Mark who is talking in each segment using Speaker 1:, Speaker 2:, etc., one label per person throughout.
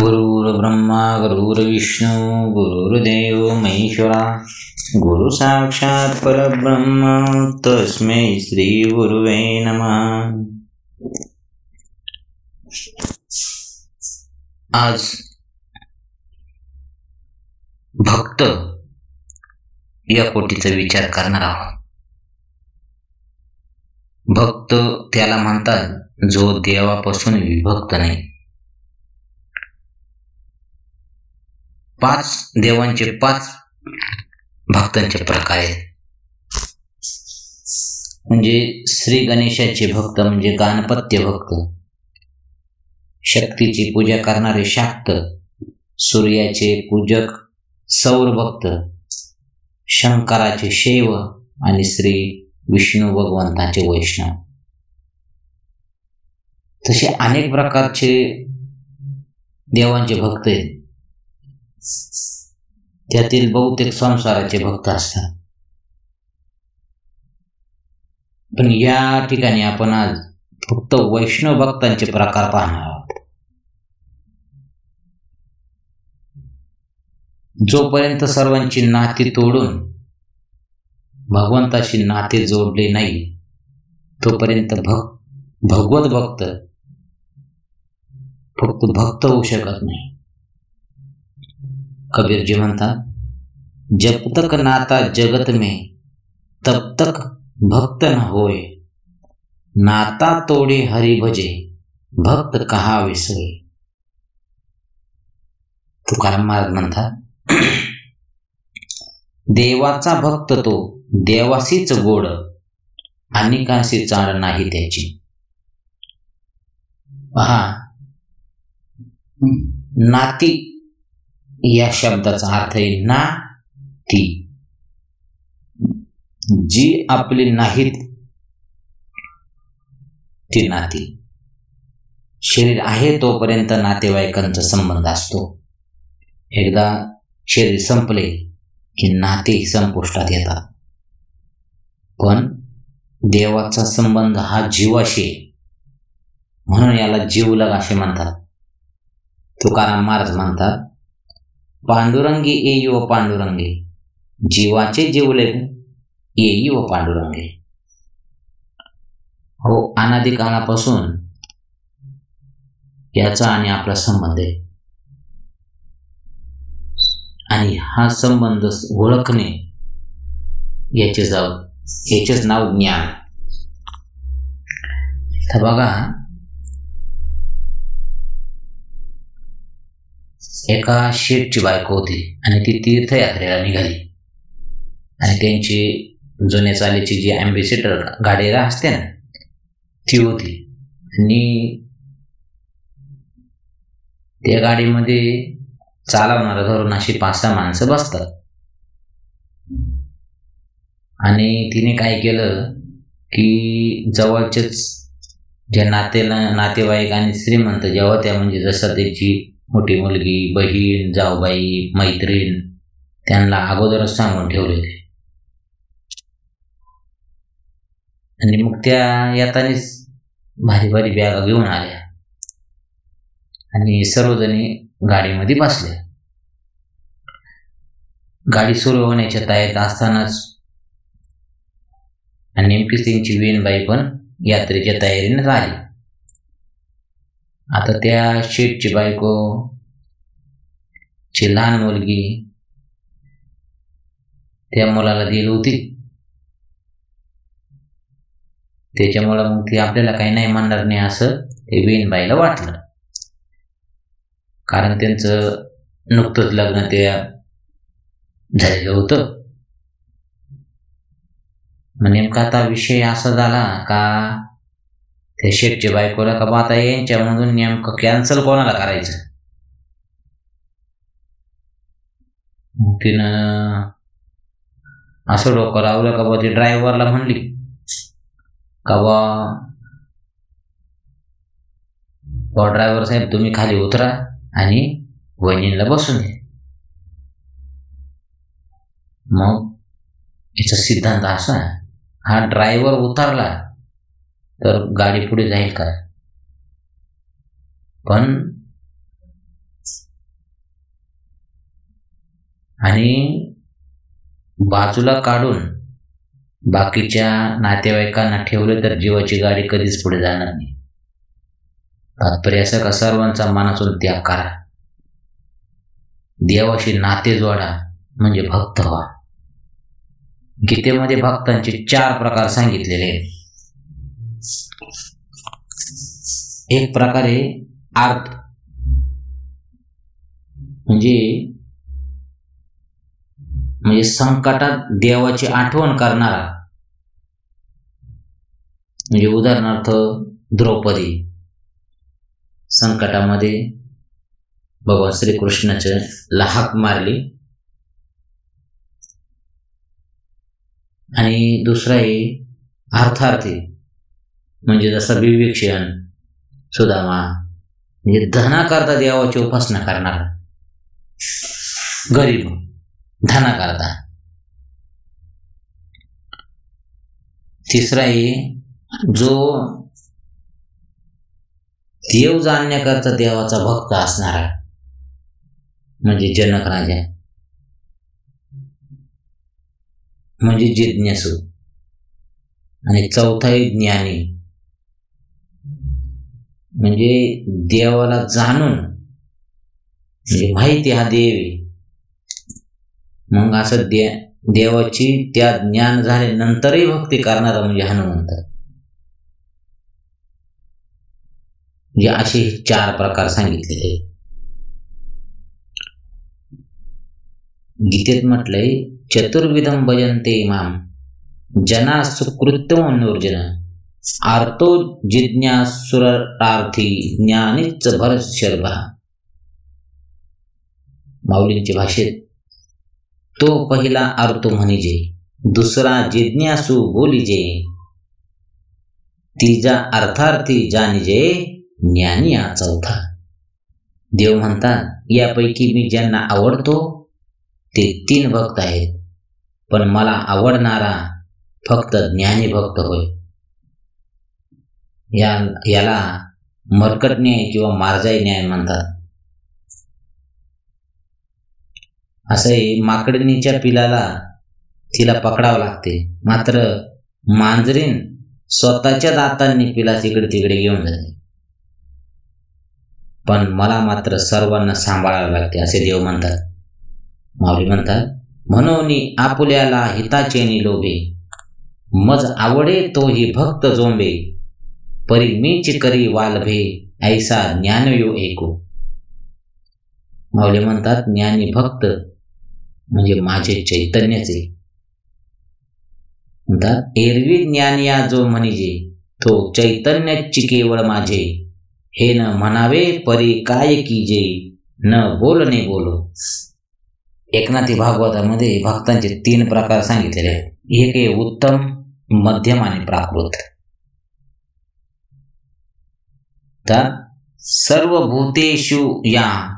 Speaker 1: गुरुर्ब्रह्मा गुरुर्विष्णू गुरुर्देव महेश्वरा। गुरु साक्षात परब्रह्म तस्मै श्री गुरुवे नमः। आज भक्त या कोटीचा विचार करणार आहोत. भक्त त्याला म्हणतात जो देवापासून विभक्त नाही. पाच देवांचे पाच भक्तांचे प्रकार आहेत. म्हणजे श्री गणेशाचे भक्त म्हणजे गाणपत्य भक्त. शक्तीची पूजा करणारे शाक्त सूर्याचे पूजक सौर भक्त शंकराचे शैव आणि श्री विष्णू भगवंताचे वैष्णव. तसे अनेक प्रकारचे देवांचे भक्त आहेत. त्यातील बहुतेक संसाराचे भक्त असतात. पण या ठिकाणी आपण आज फक्त वैष्णव भक्तांचे प्रकार पाहणार आहोत. जोपर्यंत सर्वांची नाती तोडून भगवंताशी नाते जोडले नाही तोपर्यंत भक भगवत भक्त फक्त भक्त होऊ शकत नाही. कबीर जी म्हणतात जब तक नाता जगत में तब तक भक्त न होय नाता तोडे हरी भजे भक्त कहा विसरे तुकाराम महाराज म्हणतात देवाचा भक्त तो देवासीच गोड अनेकांशी चाळ नाही त्याची. पहा नाती या शब्दाचा अर्थ आहे ना ती जी आपली नाहीत ती नाती. शरीर आहे तोपर्यंत नातेवाईकांचा संबंध असतो. एकदा शरीर संपले की नाते संपुष्टात येतात. पण देवाचा संबंध हा जीवाशी म्हणून याला जीवलग असे म्हणतात. तुकाराम महाराज म्हणतात पांडुरंगी येई व पांडुरंगे. जीवाचे जीवले येई व पांडुरंगे. हो अनादी काळापासून याचा आणि आपला संबंध आहे. आणि हा संबंध ओळखणे याचे जाऊ याचेच नाव ज्ञान. तर बघा एका शेठची बायको होती आणि ती तीर्थयात्रेला निघाली. आणि त्यांची जुन्या चालीची जी ॲम्बेसिडर गाडीला असते ना ती होती. आणि त्या गाडीमध्ये चालवणारा धरून अशी पाच सहा माणसं बसतात. आणि तिने काय केलं की जवळचेच जे नातेला नातेवाईक आणि श्रीमंत जेव्हा त्या म्हणजे जसं त्याची मोठी मुलगी बहीण जाऊबाई मैत्रीण त्यांना अगोदरच सांगून ठेवले होते आणि मग त्या येतानीच भारी भारी बॅगा घेऊन आल्या. आणि सर्वजणी गाडीमध्ये बसले. गाडी सुरू होण्याच्या तयारीत असतानाच आणि नेमकीच त्यांची वेणबाई पण यात्रेच्या तयारीनं आली आता त्या शेठची बायको ची लहान मुलगी त्या मुलाला दिली होती. त्याच्यामुळं मग ती आपल्याला काही नाही म्हणणार नाही असं ते बेनबाईला वाटलं. कारण त्यांचं नुकतंच लग्न त्या झालेलं होतं. मग नेमका आता विषय असा झाला का त्या शेठच्या बायकोला का आता यांच्यामधून नेमकं कॅन्सल कोणाला करायचं? मग तिनं असं डोकं लावलं का बा ती ड्रायव्हरला म्हणली का बा ड्रायव्हर साहेब तुम्ही खाली उतरा आणि वहिनीला बसून दे मग याचा सिद्धांत असा हा ड्रायव्हर उतरला तर गाडी पुढे जाईल काय पण आणि बाजूला काढून बाकीच्या नातेवाईकांना ठेवले तर जीवाची गाडी कधीच पुढे जाणार नाही. तात्पर्य असं का? सर्वांचा मनातून त्याग करा. देवाशी नाते जोडा म्हणजे भक्त व्हा. गीतेमध्ये भक्तांचे चार प्रकार सांगितलेले आहेत. एक प्रकारे आर्थ. म्हणजे म्हणजे संकटात देवाची आठवण करणारा. म्हणजे उदाहरणार्थ द्रौपदी. संकटामध्ये भगवान श्रीकृष्णाचे लहाक मारली. आणि दुसरा आहे अर्थार्थी. म्हणजे जसं विवेक्षण सुदामा म्हणजे धनाकरता देवाची उपासना करणार. गरीब धनाकरता. तिसरा आहे जो देव जाणण्याकरता देवाचा भक्त असणारा. म्हणजे जनक राजा. म्हणजे जिज्ञासू. आणि चौथा आहे ज्ञानी. म्हणजे देवाला जाणून म्हणजे माहिती हा देव. मग असं दे देवाची त्या ज्ञान झाल्यानंतरही भक्ती करणारा म्हणजे हनुमंत. म्हणजे असे चार प्रकार सांगितलेले गीतेत म्हटलंय चतुर्विधम भजनते इमाम जना सुकृत्योनुर्जन आर्तो जिज्ञासुरार्थी ज्ञानीच भर शर्भा. माऊलींच्या भाषेत तो पहिला आर्तो म्हणजे दुसरा जिज्ञासू बोलिजे. तिजा अर्थार्थी जाणजे ज्ञानी हा चौथा. देव म्हणतात यापैकी मी ज्यांना आवडतो ते तीन भक्त आहेत. पण मला आवडणारा फक्त ज्ञानी भक्त होय. या याला मरकट न्याय किंवा मार्जाई न्याय म्हणतात. असंही माकडणीच्या पिलाला तिला पकडावं लागते. मात्र मांजरीन स्वतःच्या दातांनी पिला तिकडे तिकडे घेऊन जाते. पण मला मात्र सर्वांना सांभाळावे लागते असे देव म्हणतात. माऊली म्हणतात म्हणून आपुल्याला हिताचे लोभे. मज आवडे तो ही भक्त जोंबे. परी मीच करी वालभे ऐसा ज्ञानयो एको. माऊली म्हणतात ज्ञानी भक्त म्हणजे माझे चैतन्यचे. म्हणतात एरवी ज्ञान या जो म्हणजे तो चैतन्याची केवळ माझे. हे न म्हणावे परी काय कीजे न बोलणे बोलो. एकनाथी भागवतामध्ये भक्तांचे तीन प्रकार सांगितलेले आहेत. एक उत्तम मध्यम आणि प्राकृत. तर सर्व भूतेषु या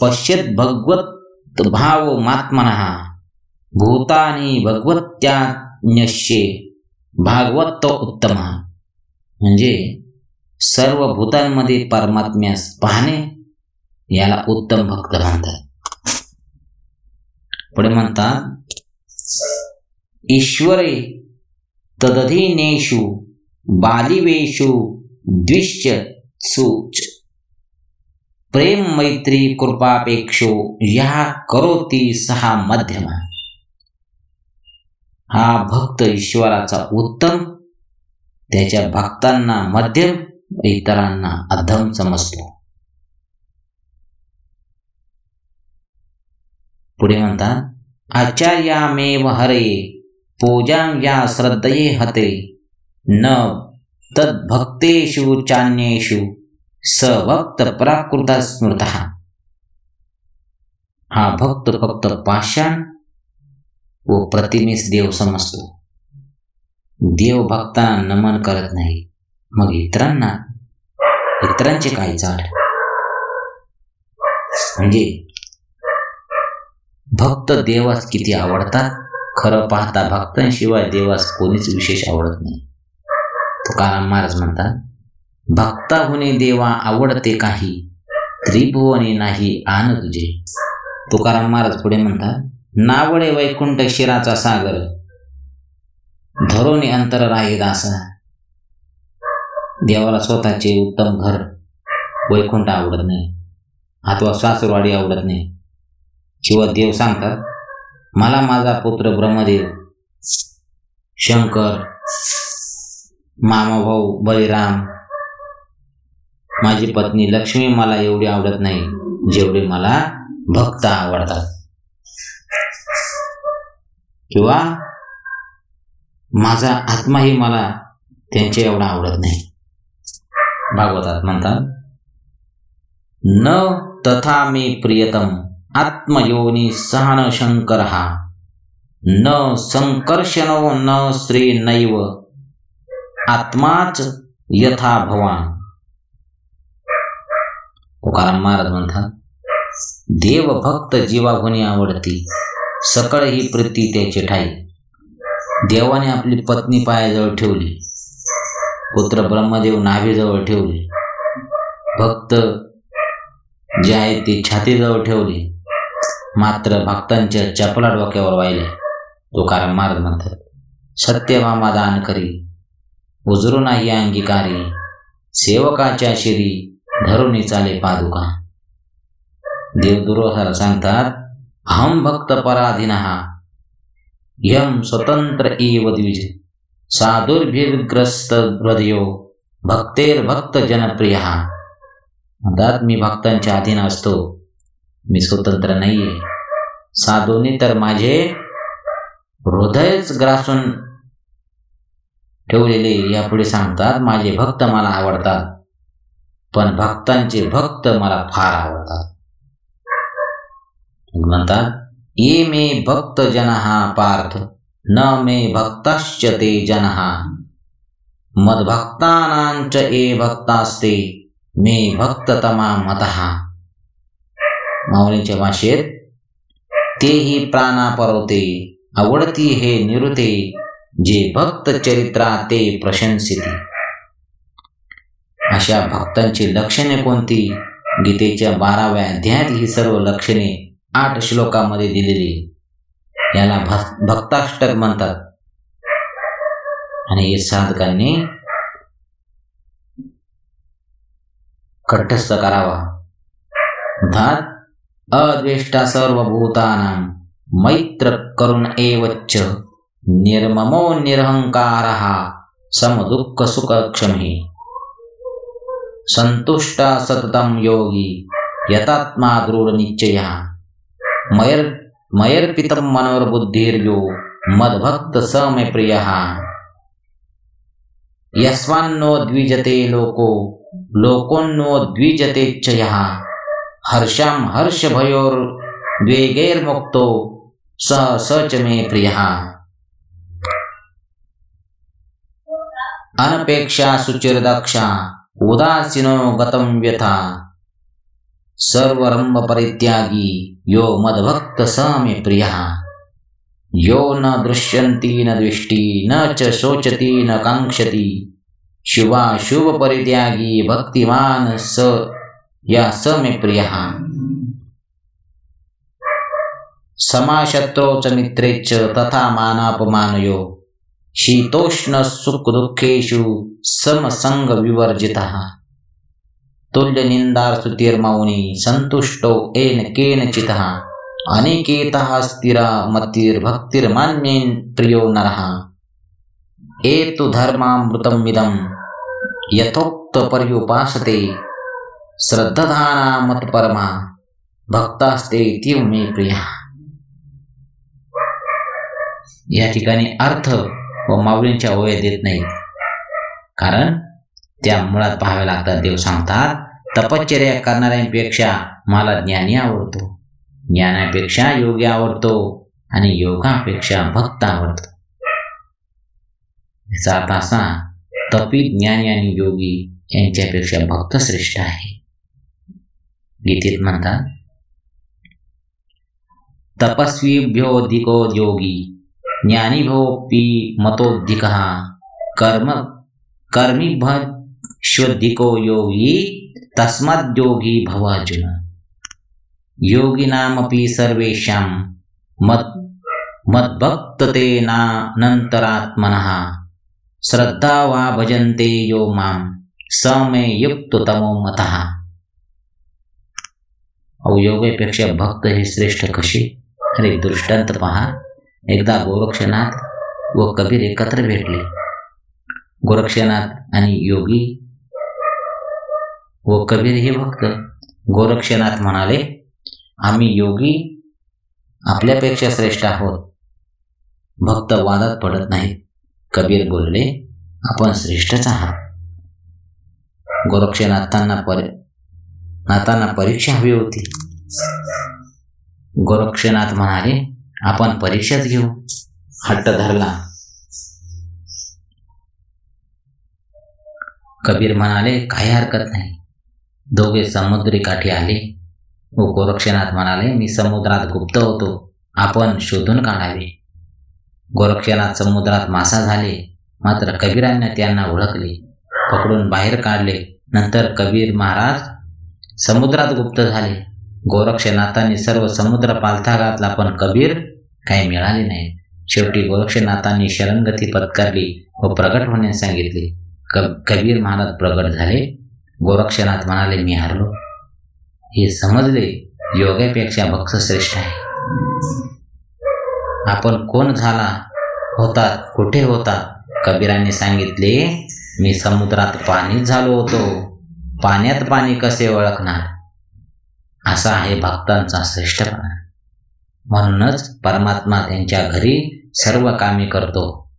Speaker 1: पश्यत भगवत भाव मात्मन। भूतानी भगवत्यान्यशे भागवत उत्तम। म्हणजे सर्व भूतांमध्ये परमात्म्यास पाहणे याला उत्तम भक्त म्हणतात पुढे म्हणतात ईश्वरे तदधीनेषु बालिवेषु द्विश्च सूच. प्रेम मैत्री कृपापेक्षो या करोती सहा मध्यम. हा भक्त ईश्वराचा उत्तम त्याच्या भक्तांना मध्यम इतरांना अधम समजतो. पुढे म्हणतात आचार्यामेव हरे पूजा या श्रद्धये हते न तद्भक्तेषु चान्येषु स भक्त प्राकृत स्मृत हा भक्त फक्त पाषाण व प्रतिमेस देव समजतो। देव भक्तांना नमन करत नाही मग इतरांना इतरांचे काय चाल? म्हणजे भक्त देवास किती आवडतात खरं पाहता भक्तांशिवाय देवास कोणीच विशेष आवडत नाही. तुकाराम महाराज म्हणतात. भक्ता होणे देवा आवडते काही. त्रिभुवने नाही आन तुझे. तुकाराम महाराज पुढे म्हणतात नावडे वैकुंठ शिराचा सागर. धरोने अंतर राही दासा. देवाला स्वतःचे उत्तम घर. वैकुंठ आवडत नाही. अथवा सासूरवाडी आवडत नाही. किंवा देव सांगतात मला माझा पुत्र ब्रह्मदेव. शंकर मामा भाऊ बळीराम माझी पत्नी लक्ष्मी मला एवढी आवडत नाही जेवढे मला भक्त आवडतात. किंवा माझा आत्माही मला त्यांचे एवढा आवडत नाही. भागवतात म्हणतात न तथा मे प्रियतम आत्मयोनी सहन शंकर हा न संकर्षणो न श्री नैव आत्माच यथा भवान. तुकाराम महाराज म्हणतात देव भक्त जीवागुणी आवडती सकळ ही प्रीती त्याची ठाई. देवाने आपली पत्नी पायाजवळ ठेवली पुत्र ब्रह्मदेव नाभीजवळ ठेवले भक्त जे आहे ते छातीजवळ ठेवले मात्र भक्तांच्या चपला डोक्यावर वाहिले. तुकाराम महाराज म्हणतात सत्यभामा दान करी उजरू नाही अंगीकारी. सेवकाच्या शिरी धरून चाले पादुका. देवदुरोहर सांगतात अहम भक्त पराधीन यम स्वतंत्र एव द्विज साधुर्भिग्रस्त हृदयो भक्तेर भक्त जनप्रिय. म्हणतात मी भक्तांच्या अधीन असतो. मी स्वतंत्र नाहीये साधूनी तर माझे हृदयच ग्रासून ठेवलेले यापुढे सांगतात माझे भक्त मला आवडतात पण भक्तांचे भक्त मला फार आवडतात. म्हणतात ये मे भक्त जनहा पार्थ न मे भक्तश्च ते जनहा। मदभक्तानांच ए भक्तास्ते मे भक्ततमा मतहा माऊलींच्या भाषेत तेही प्राणा परवते आवडती हे निरुते जे भक्त चरित्रा ते प्रशंसिती. अशा भक्तांची लक्षणे कोणती? गीतेच्या बाराव्या अध्यायात ही सर्व लक्षणे आठ श्लोकामध्ये दिलेली. याला भक्ताष्टक म्हणतात. आणि हे साधकांनी कठस्थ करावा. अर्थात अद्वेष्टा सर्वभूतानां मैत्र करुण एवच्च निर्ममो निरहंकार समदुःख सुखक्षमी संतुष्ट सततम योगी यतात्मा दृढ निश्चय मयर मयर्पितं मनोर्बुद्धिर्यो मद्भक्त स मे प्रिय। यस्वान्नो द्विजते लोको लोकोन्नो द्विजतेच्छयः हर्षां हर्षभयोर्द्वेगैर्मुक्तो स स च मे प्रियः। अनपेक्षा सुचिर्दक्षा उदासीनो गतं व्यथा। सर्वरंभ परित्यागी यो मदभक्त स मे यो न दृश्यन्ति न दृष्टी न च शोचती न कांक्षती शिवा शुभ परित्यागी भक्तिमान स या स मे प्रिय। समाशत्रो च मित्रे च तथा मानापमानयो। शीतोष्ण सुख दुःखेषु समसंग विवर्जित तुल्य निंदार स्तुतिर्मौनी संतुष्टो एन केनचित। अनिकेत स्थिरा मतिर्भक्तिर्मान्येन प्रियो नरः। एतु धर्मामृतमिदं यथोक्त पर्युपासते श्रद्धाना मतपरमा भक्तास्ते इति मे प्रिया। या ठिकाणी अर्थ व माऊलींच्या ओळ्या देत नाहीत कारण त्या मुळात पाहाव्या लागतात देव सांगतात तपश्चर्या करणाऱ्यांपेक्षा मला ज्ञानी आवडतो. ज्ञानापेक्षा योगी आवडतो आणि योगापेक्षा भक्त आवडतो. याचा अर्थ असा तपी ज्ञानी आणि योगी यांच्यापेक्षा भक्त श्रेष्ठ आहे. गीतेत म्हणतात तपस्वीभ्योधिको योगी ज्ञानीभोपी मतोधिक कर्म कर्मीभ्योधिको योगी तस्मद्योगी भवार्जुन योगिनामपि सर्वेषां मत् मद्भक्ततेनानन्तरात्मनः। श्रद्धा वा भजन्ते यो मां स मे युक्ततमो मतः। अवयोगापेक्षा भक्त हे श्रेष्ठ कसे अरे दृष्टांत पहा। एकदा गोरक्षनाथ व कबीर एकत्र भेटले. गोरक्षनाथ आणि योगी व कबीर हे भक्त. गोरक्षनाथ म्हणाले आम्ही योगी आपल्यापेक्षा श्रेष्ठ आहोत. भक्त वादात पडत नाहीत. कबीर बोलले आपण श्रेष्ठच आहात. गोरक्षनाथांना पर नाथांना परीक्षा हवी होती. गोरक्षनाथ म्हणाले आपण परीक्षाच घेऊ. हट्ट धरला. कबीर म्हणाले काही हरकत नाही. दोघे समुद्री काठी आले. व गोरक्षनाथ म्हणाले मी समुद्रात गुप्त होतो. आपण शोधून काढावे. गोरक्षनाथ समुद्रात मासा झाले. मात्र कबीरांना त्यांना ओळखले. पकडून बाहेर काढले. नंतर कबीर महाराज समुद्रात गुप्त झाले. गोरक्षनाथांनी सर्व समुद्र पालथा घातला पण कबीर काही मिळाले नाही. शेवटी गोरक्षनाथांनी शरणगती पत्करली व प्रगट होण्यास सांगितले. क कबीर महाराज प्रगट झाले. गोरक्षनाथ म्हणाले मी हारलो. हे समजले योगापेक्षा भक्त श्रेष्ठ आहे. आपण कोण झाला? होता कुठे होता? कबीराने सांगितले मी समुद्रात पाणीच झालो होतो. पाण्यात पाणी कसे ओळखणार? असा आहे भक्तांचा श्रेष्ठपणा म्हणूनच परमात्मा त्यांच्या घरी सर्व कामे करतो.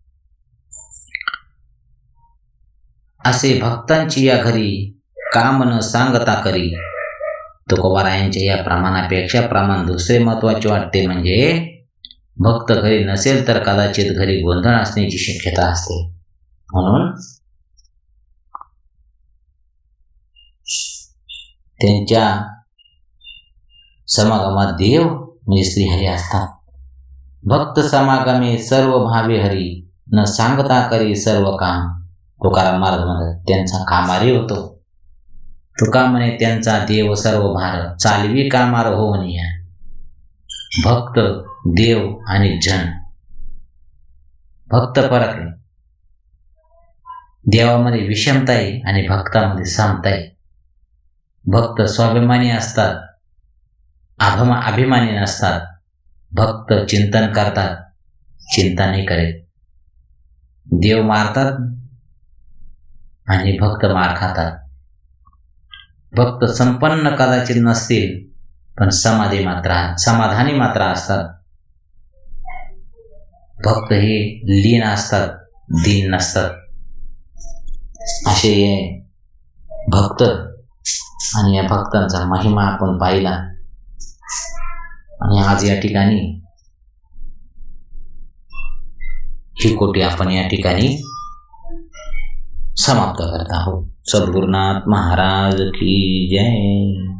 Speaker 1: असे भक्तांची या घरी काम न सांगता करी. तुकोबारायांच्या या प्रमाणापेक्षा प्रमाण दुसरे महत्त्वाचे वाटते म्हणजे भक्त घरी नसेल तर कदाचित घरी गोंधळ असण्याची शक्यता असते. म्हणून त्यांच्या समागमात देव म्हणजे श्रीहरी असतात. भक्त समागमे सर्व भावे हरी न सांगता करी सर्व काम. तुकाराम महाराज म्हणत त्यांचा कामारी होतो. तुका म्हणे त्यांचा देव सर्व भार चालवी कामार होवनिया भक्त देव आणि जन. भक्त फरक आहे देवामध्ये विषमता आहे आणि भक्तामध्ये समता आहे भक्त स्वाभिमानी असतात. अभमा अभिमानी नसतात भक्त चिंतन करतात. चिंता नाही करेल देव मारतात आणि भक्त मार खातात. भक्त संपन्न कदाचित नसतील पण समाधी मात्र समाधानी मात्र असतात. भक्त हे लीन असतात दीन नसतात. असे भक्त आणि या भक्तांचा महिमा आपण पाहिला. आणि आज या ठिकाणी ही कोटी आपण या ठिकाणी समाप्त करत आहोत. सद्गुरुनाथ महाराज की जय.